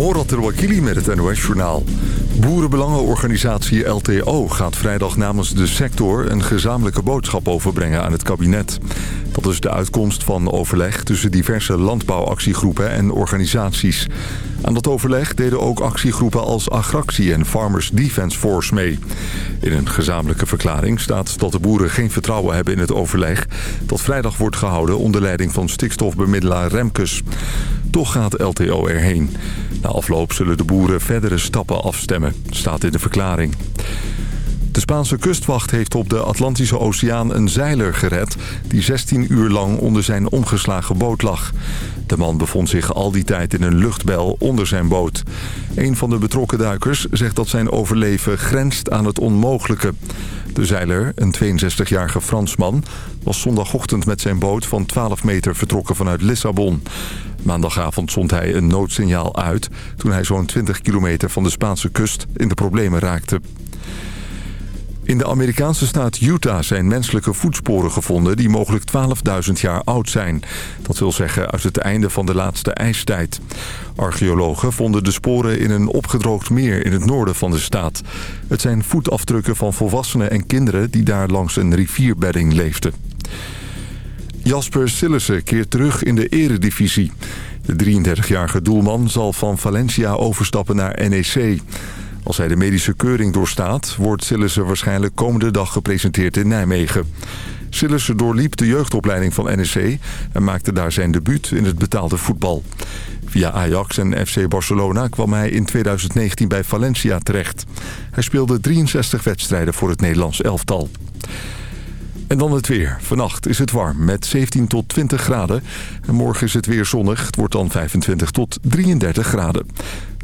Morat Terwakili met het NOS-journaal. Boerenbelangenorganisatie LTO gaat vrijdag namens de sector... een gezamenlijke boodschap overbrengen aan het kabinet. Dat is de uitkomst van overleg tussen diverse landbouwactiegroepen en organisaties. Aan dat overleg deden ook actiegroepen als Agractie en Farmers Defence Force mee. In een gezamenlijke verklaring staat dat de boeren geen vertrouwen hebben in het overleg... dat vrijdag wordt gehouden onder leiding van stikstofbemiddelaar Remkes. Toch gaat LTO erheen. Na afloop zullen de boeren verdere stappen afstemmen, staat in de verklaring. De Spaanse kustwacht heeft op de Atlantische Oceaan een zeiler gered... die 16 uur lang onder zijn omgeslagen boot lag. De man bevond zich al die tijd in een luchtbel onder zijn boot. Een van de betrokken duikers zegt dat zijn overleven grenst aan het onmogelijke. De zeiler, een 62-jarige Fransman, was zondagochtend met zijn boot van 12 meter vertrokken vanuit Lissabon. Maandagavond zond hij een noodsignaal uit toen hij zo'n 20 kilometer van de Spaanse kust in de problemen raakte. In de Amerikaanse staat Utah zijn menselijke voetsporen gevonden die mogelijk 12.000 jaar oud zijn. Dat wil zeggen uit het einde van de laatste ijstijd. Archeologen vonden de sporen in een opgedroogd meer in het noorden van de staat. Het zijn voetafdrukken van volwassenen en kinderen die daar langs een rivierbedding leefden. Jasper Sillissen keert terug in de eredivisie. De 33-jarige doelman zal van Valencia overstappen naar NEC. Als hij de medische keuring doorstaat... wordt Sillissen waarschijnlijk komende dag gepresenteerd in Nijmegen. Sillissen doorliep de jeugdopleiding van NEC... en maakte daar zijn debuut in het betaalde voetbal. Via Ajax en FC Barcelona kwam hij in 2019 bij Valencia terecht. Hij speelde 63 wedstrijden voor het Nederlands elftal. En dan het weer. Vannacht is het warm met 17 tot 20 graden. En morgen is het weer zonnig. Het wordt dan 25 tot 33 graden.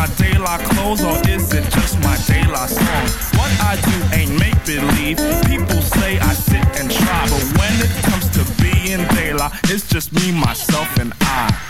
My daylight clothes or is it just my daylight song? What I do ain't make believe. People say I sit and try, but when it comes to being daylight, it's just me, myself, and I.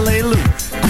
hallelujah.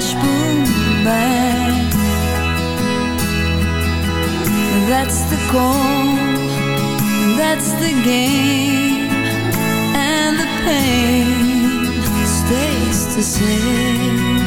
flash. That's the goal, that's the game, and the pain stays the same.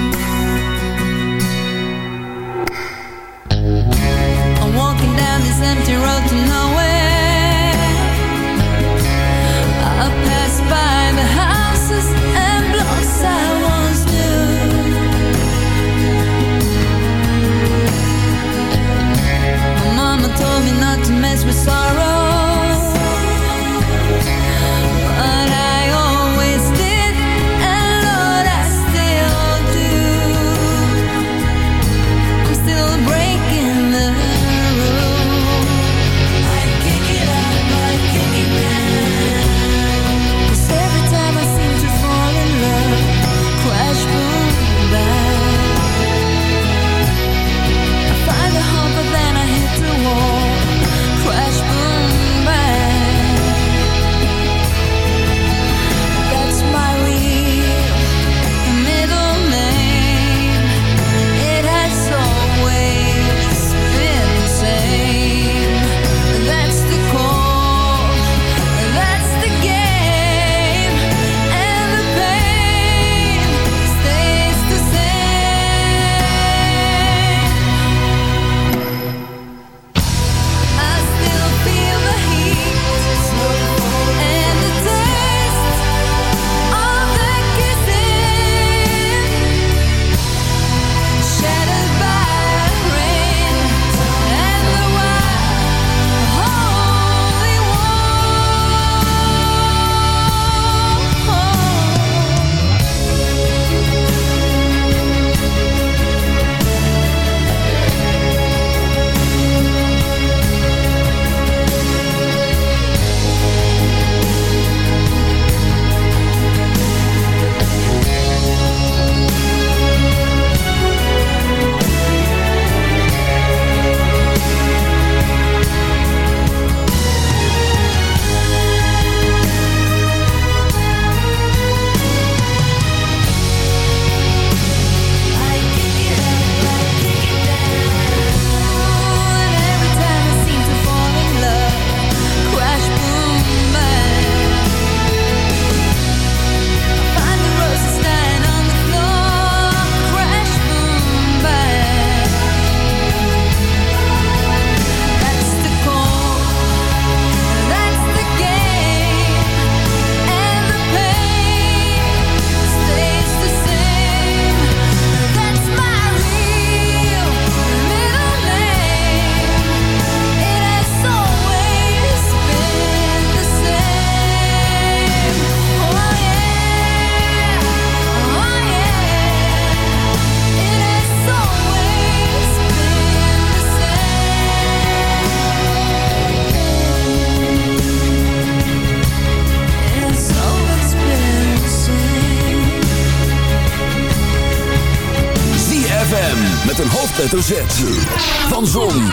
Van Zon,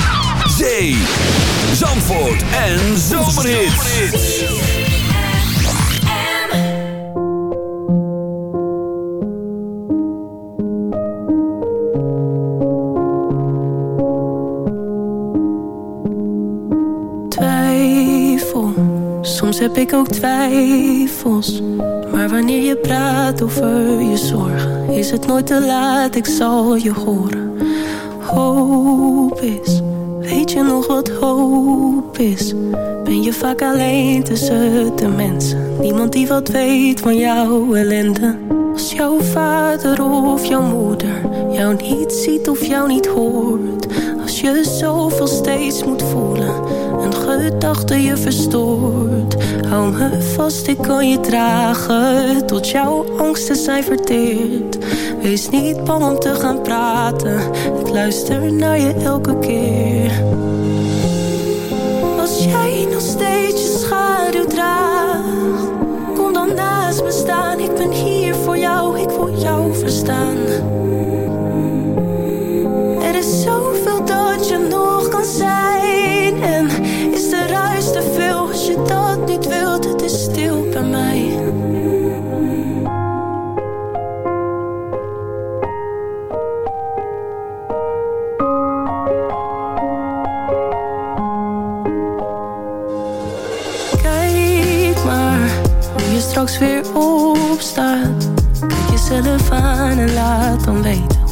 Zee, Zandvoort en Zomerhits. Twijfel, soms heb ik ook twijfels. Maar wanneer je praat over je zorgen, is het nooit te laat, ik zal je horen. Hoop is, weet je nog wat hoop is? Ben je vaak alleen tussen de mensen, niemand die wat weet van jouw ellende. Als jouw vader of jouw moeder jou niet ziet of jou niet hoort. Als je zoveel steeds moet voelen en gedachten je verstoort. Hou me vast, ik kan je dragen tot jouw angsten zijn verteerd. Wees niet bang om te gaan praten, ik luister naar je elke keer. Als jij nog steeds je schaduw draagt, kom dan naast me staan. Ik ben hier voor jou, ik wil jou verstaan.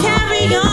carry on.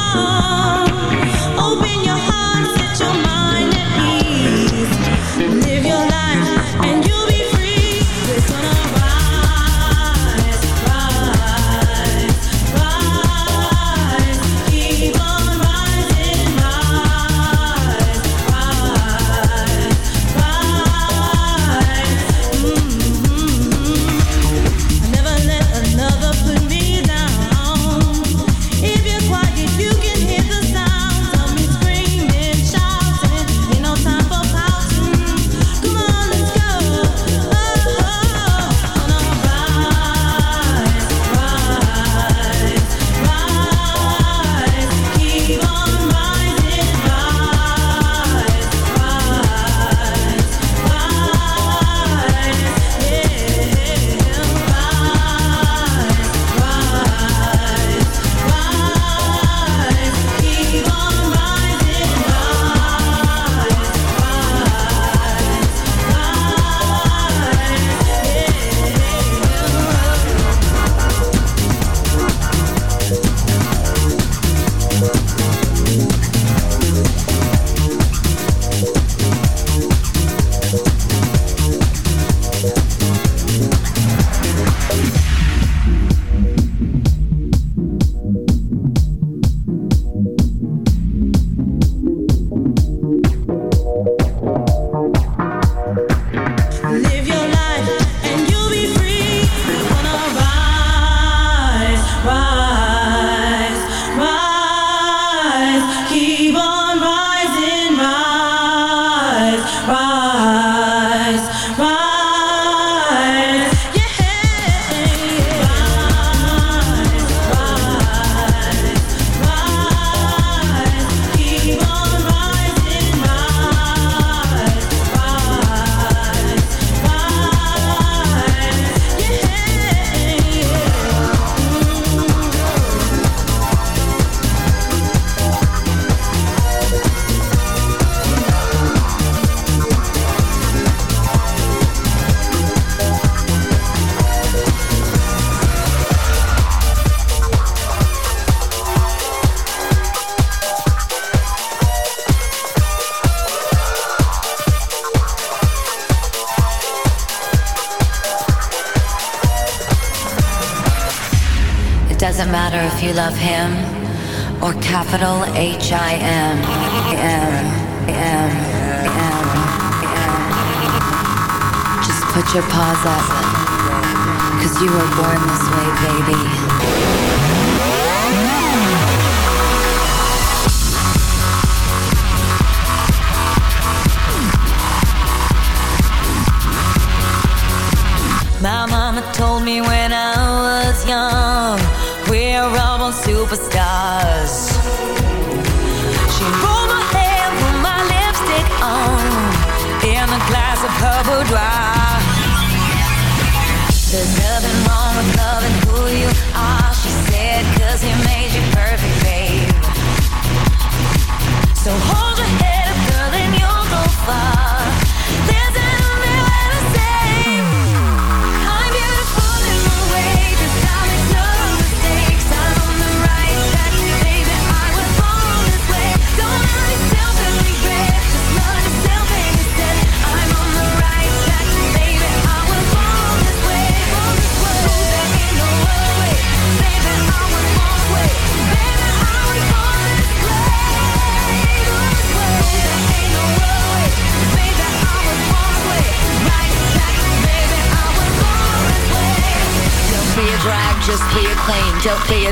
You were born this way, baby.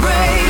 break.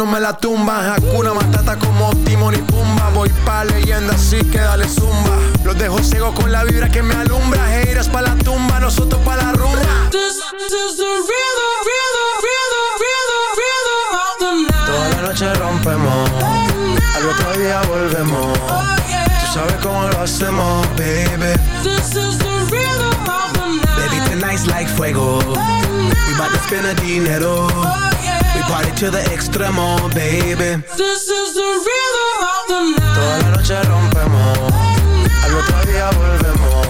No me la tumba. Hakuna Matata como Timon y Pumba. Voy pa' leyenda así que dale zumba. Los dejo ciego con la vibra que me alumbra. Heiras pa' la tumba, nosotros pa' la rumba. This is the rhythm, rhythm, rhythm, rhythm, rhythm of the night. Toda la noche rompemos. Al otro día volvemos. Tú sabes cómo lo hacemos, baby. This is the rhythm of the night. Baby, tonight's like fuego. Bout to spend a dinero. Oh, we party to the extremo, baby. This is the rhythm of the night. Toda la noche rompemos. Al otro día volvemos.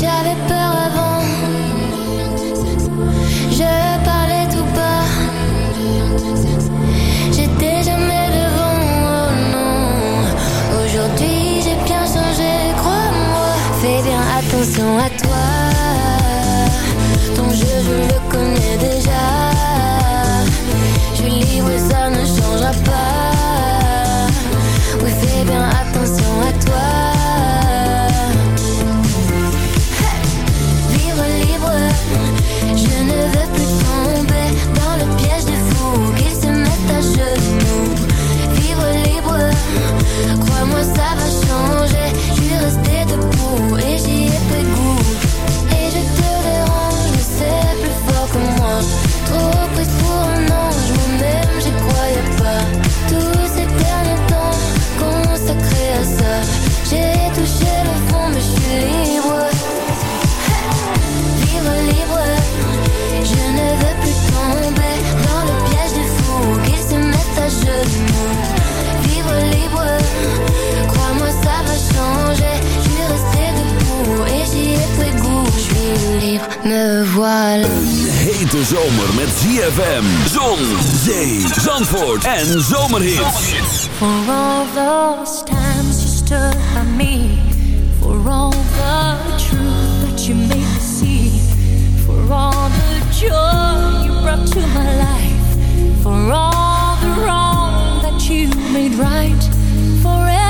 shut it down. Een hete zomer met ZFM, zon, zee, zandvoort en zomerhits. For all those times you stood by me. For all the truth that you made me see. For all the joy you brought to my life. For all the wrong that you made right. Forever.